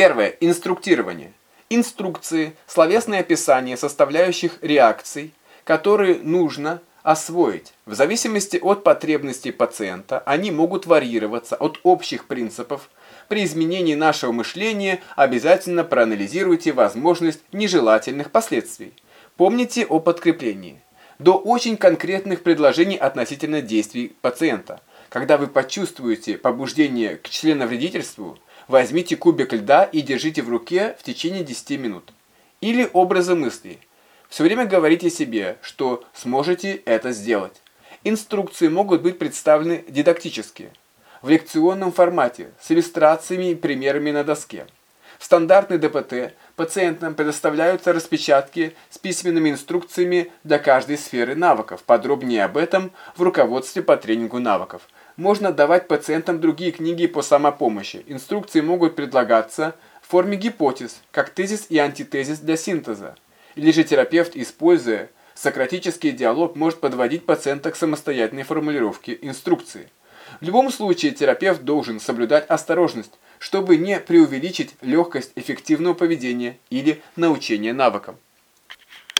Первое. Инструктирование. Инструкции – словесное описание составляющих реакций, которые нужно освоить. В зависимости от потребностей пациента они могут варьироваться от общих принципов. При изменении нашего мышления обязательно проанализируйте возможность нежелательных последствий. Помните о подкреплении. До очень конкретных предложений относительно действий пациента. Когда вы почувствуете побуждение к членовредительству, возьмите кубик льда и держите в руке в течение 10 минут. Или образы мыслей. Все время говорите себе, что сможете это сделать. Инструкции могут быть представлены дидактически, в лекционном формате, с иллюстрациями и примерами на доске. В стандартной ДПТ пациентам предоставляются распечатки с письменными инструкциями для каждой сферы навыков. Подробнее об этом в руководстве по тренингу навыков. Можно давать пациентам другие книги по самопомощи. Инструкции могут предлагаться в форме гипотез, как тезис и антитезис для синтеза. Или же терапевт, используя сократический диалог, может подводить пациента к самостоятельной формулировке инструкции. В любом случае терапевт должен соблюдать осторожность, чтобы не преувеличить легкость эффективного поведения или научения навыкам.